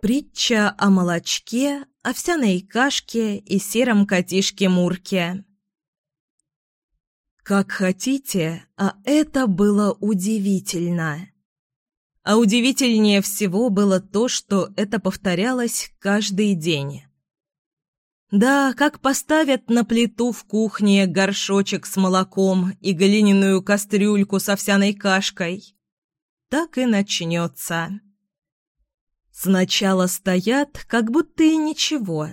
Притча о молочке, овсяной кашке и сером котишке Мурке. Как хотите, а это было удивительно. А удивительнее всего было то, что это повторялось каждый день. Да, как поставят на плиту в кухне горшочек с молоком и глиняную кастрюльку с овсяной кашкой, так и начнется. Сначала стоят, как будто и ничего,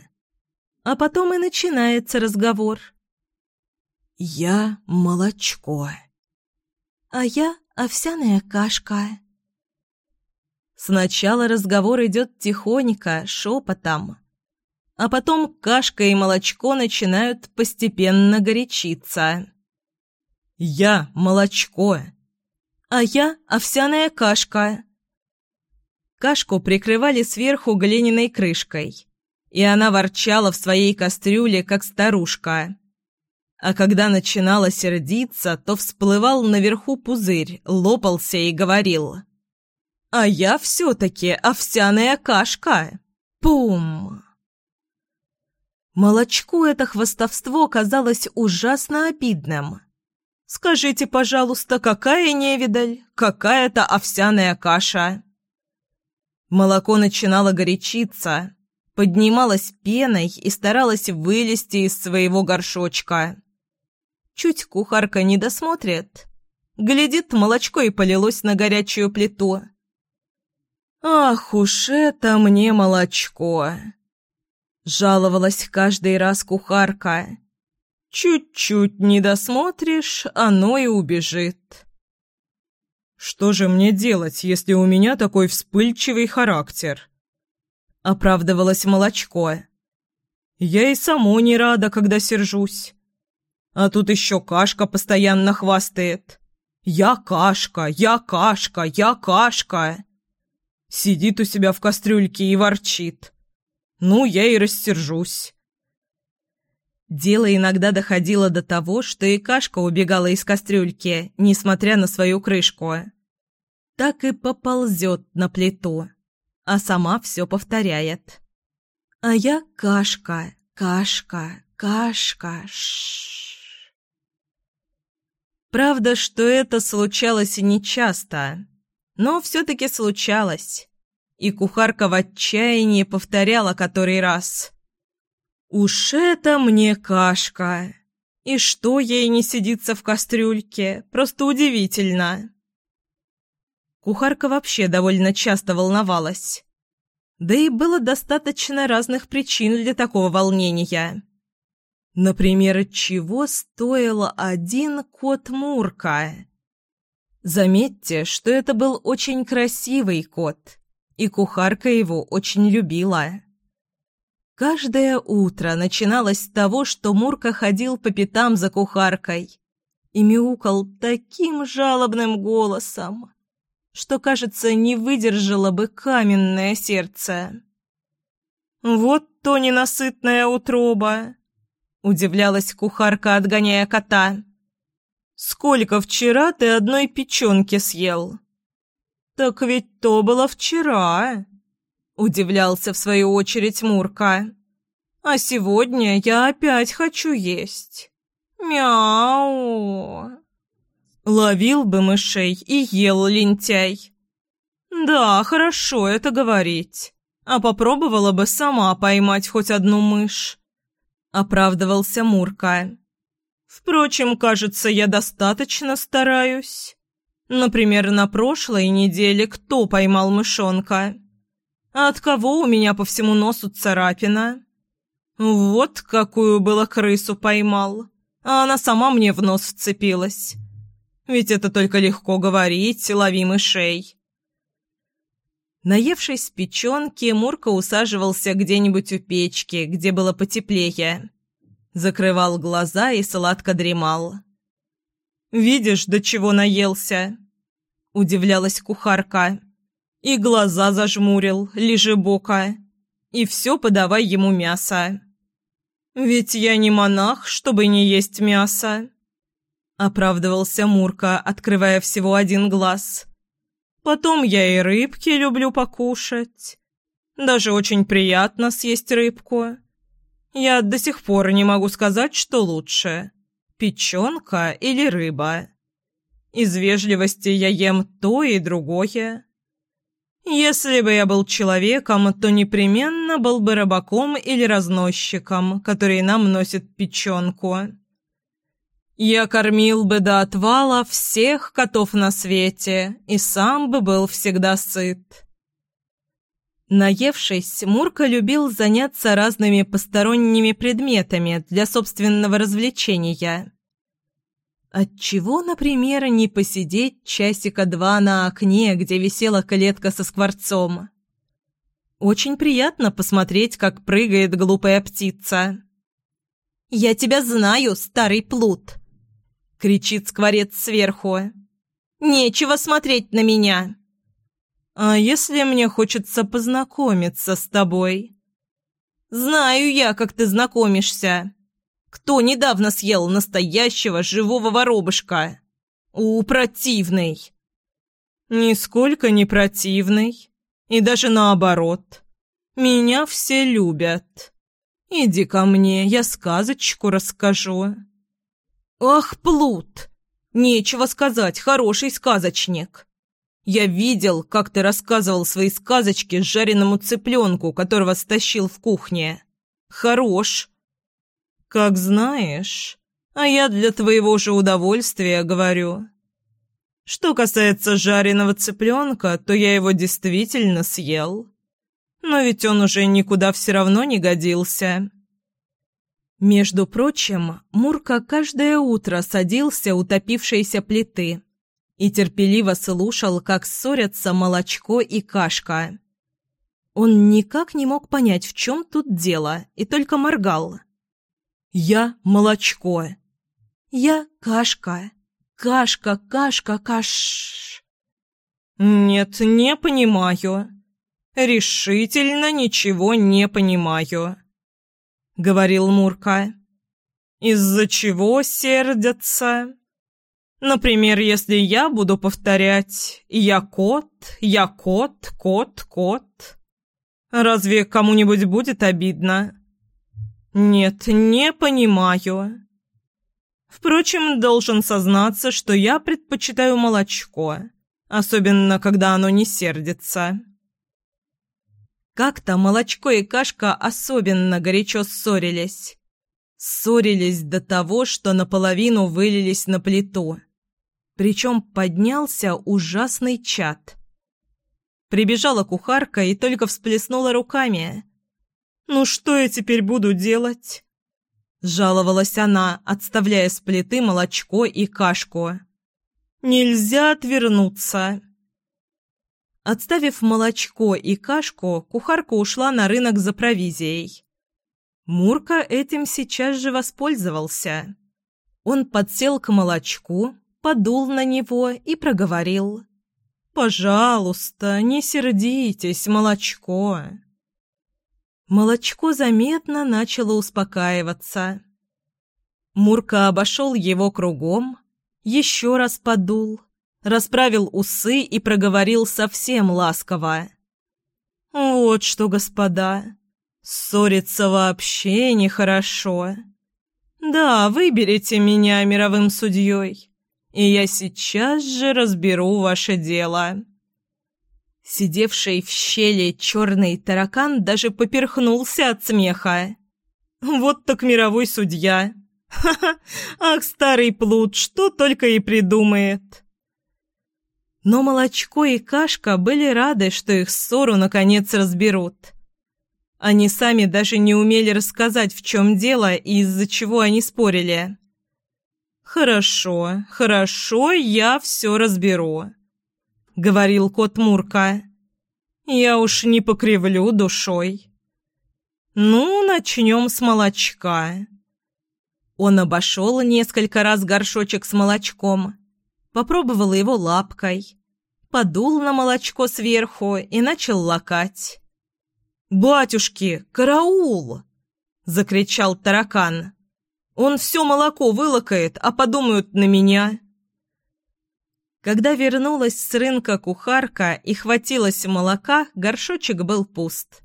а потом и начинается разговор. «Я молочко», а я овсяная кашка. Сначала разговор идет тихонько, шепотом, а потом кашка и молочко начинают постепенно горячиться. «Я молочко», а я овсяная кашка. Кашку прикрывали сверху глиняной крышкой, и она ворчала в своей кастрюле, как старушка. А когда начинала сердиться, то всплывал наверху пузырь, лопался и говорил. «А я все-таки овсяная кашка! Пум!» Молочку это хвостовство казалось ужасно обидным. «Скажите, пожалуйста, какая невидаль, какая-то овсяная каша?» Молоко начинало горячиться, поднималось пеной и старалось вылезти из своего горшочка. Чуть кухарка не досмотрит. Глядит, молочко и полилось на горячую плиту. «Ах уж это мне молочко!» Жаловалась каждый раз кухарка. «Чуть-чуть не досмотришь, оно и убежит». «Что же мне делать, если у меня такой вспыльчивый характер?» Оправдывалось молочко. «Я и само не рада, когда сержусь. А тут еще Кашка постоянно хвастает. Я Кашка, я Кашка, я Кашка!» Сидит у себя в кастрюльке и ворчит. «Ну, я и рассержусь». Дело иногда доходило до того, что и кашка убегала из кастрюльки, несмотря на свою крышку. Так и поползет на плиту, а сама все повторяет. А я кашка, кашка, кашка, ш. Правда, что это случалось нечасто, но все-таки случалось. И кухарка в отчаянии повторяла который раз – «Уж это мне кашка! И что ей не сидится в кастрюльке? Просто удивительно!» Кухарка вообще довольно часто волновалась. Да и было достаточно разных причин для такого волнения. Например, чего стоил один кот Мурка? Заметьте, что это был очень красивый кот, и кухарка его очень любила. Каждое утро начиналось с того, что Мурка ходил по пятам за кухаркой и мяукал таким жалобным голосом, что, кажется, не выдержало бы каменное сердце. «Вот то ненасытная утроба!» — удивлялась кухарка, отгоняя кота. «Сколько вчера ты одной печенки съел?» «Так ведь то было вчера!» Удивлялся в свою очередь Мурка. «А сегодня я опять хочу есть. Мяу!» Ловил бы мышей и ел лентяй. «Да, хорошо это говорить. А попробовала бы сама поймать хоть одну мышь», — оправдывался Мурка. «Впрочем, кажется, я достаточно стараюсь. Например, на прошлой неделе кто поймал мышонка?» А от кого у меня по всему носу царапина? Вот какую было крысу поймал. А она сама мне в нос вцепилась. Ведь это только легко говорить, лови мышей. Наевшись печенки, Мурка усаживался где-нибудь у печки, где было потеплее. Закрывал глаза и сладко дремал. «Видишь, до чего наелся?» – удивлялась кухарка. И глаза зажмурил, бока, И все подавай ему мясо. «Ведь я не монах, чтобы не есть мясо», — оправдывался Мурка, открывая всего один глаз. «Потом я и рыбки люблю покушать. Даже очень приятно съесть рыбку. Я до сих пор не могу сказать, что лучше – печенка или рыба. Из вежливости я ем то и другое. Если бы я был человеком, то непременно был бы рыбаком или разносчиком, который нам носит печенку. Я кормил бы до отвала всех котов на свете и сам бы был всегда сыт. Наевшись, Мурка любил заняться разными посторонними предметами для собственного развлечения. Отчего, например, не посидеть часика два на окне, где висела калетка со скворцом? Очень приятно посмотреть, как прыгает глупая птица. «Я тебя знаю, старый плут!» — кричит скворец сверху. «Нечего смотреть на меня!» «А если мне хочется познакомиться с тобой?» «Знаю я, как ты знакомишься. Кто недавно съел настоящего живого воробушка? У, противный!» «Нисколько не противный. И даже наоборот. Меня все любят. Иди ко мне, я сказочку расскажу». «Ах, плут! Нечего сказать, хороший сказочник!» Я видел, как ты рассказывал свои сказочки жареному цыпленку, которого стащил в кухне. Хорош. Как знаешь. А я для твоего же удовольствия говорю. Что касается жареного цыпленка, то я его действительно съел. Но ведь он уже никуда все равно не годился. Между прочим, Мурка каждое утро садился у топившейся плиты и терпеливо слушал, как ссорятся молочко и кашка. Он никак не мог понять, в чем тут дело, и только моргал. «Я молочко». «Я кашка. Кашка, кашка, каш...» «Нет, не понимаю. Решительно ничего не понимаю», — говорил Мурка. «Из-за чего сердятся?» Например, если я буду повторять «я кот, я кот, кот, кот», разве кому-нибудь будет обидно? Нет, не понимаю. Впрочем, должен сознаться, что я предпочитаю молочко, особенно когда оно не сердится. Как-то молочко и кашка особенно горячо ссорились. Ссорились до того, что наполовину вылились на плиту. Причем поднялся ужасный чад. Прибежала кухарка и только всплеснула руками. «Ну что я теперь буду делать?» Жаловалась она, отставляя с плиты молочко и кашку. «Нельзя отвернуться!» Отставив молочко и кашку, кухарка ушла на рынок за провизией. Мурка этим сейчас же воспользовался. Он подсел к молочку, подул на него и проговорил. «Пожалуйста, не сердитесь, молочко». Молочко заметно начало успокаиваться. Мурка обошел его кругом, еще раз подул, расправил усы и проговорил совсем ласково. «Вот что, господа, ссориться вообще нехорошо. Да, выберите меня мировым судьей и я сейчас же разберу ваше дело». Сидевший в щели черный таракан даже поперхнулся от смеха. «Вот так мировой судья! Ха-ха! Ах, старый плут, что только и придумает!» Но молочко и кашка были рады, что их ссору наконец разберут. Они сами даже не умели рассказать, в чем дело и из-за чего они спорили. «Хорошо, хорошо, я все разберу», — говорил кот Мурка. «Я уж не покривлю душой». «Ну, начнем с молочка». Он обошел несколько раз горшочек с молочком, попробовал его лапкой, подул на молочко сверху и начал лакать. «Батюшки, караул!» — закричал таракан. Он все молоко вылакает, а подумают на меня. Когда вернулась с рынка кухарка и хватилась молока, горшочек был пуст.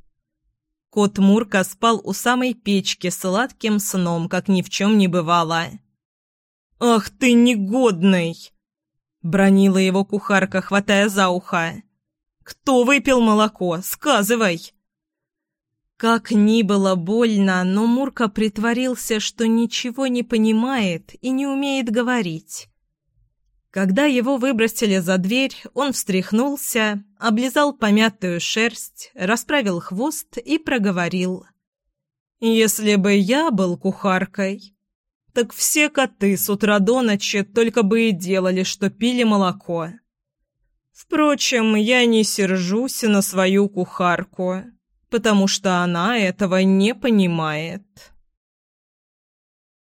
Кот Мурка спал у самой печки сладким сном, как ни в чем не бывало. «Ах ты негодный!» — бронила его кухарка, хватая за ухо. «Кто выпил молоко? Сказывай!» Как ни было больно, но Мурка притворился, что ничего не понимает и не умеет говорить. Когда его выбросили за дверь, он встряхнулся, облизал помятую шерсть, расправил хвост и проговорил. «Если бы я был кухаркой, так все коты с утра до ночи только бы и делали, что пили молоко. Впрочем, я не сержусь на свою кухарку» потому что она этого не понимает.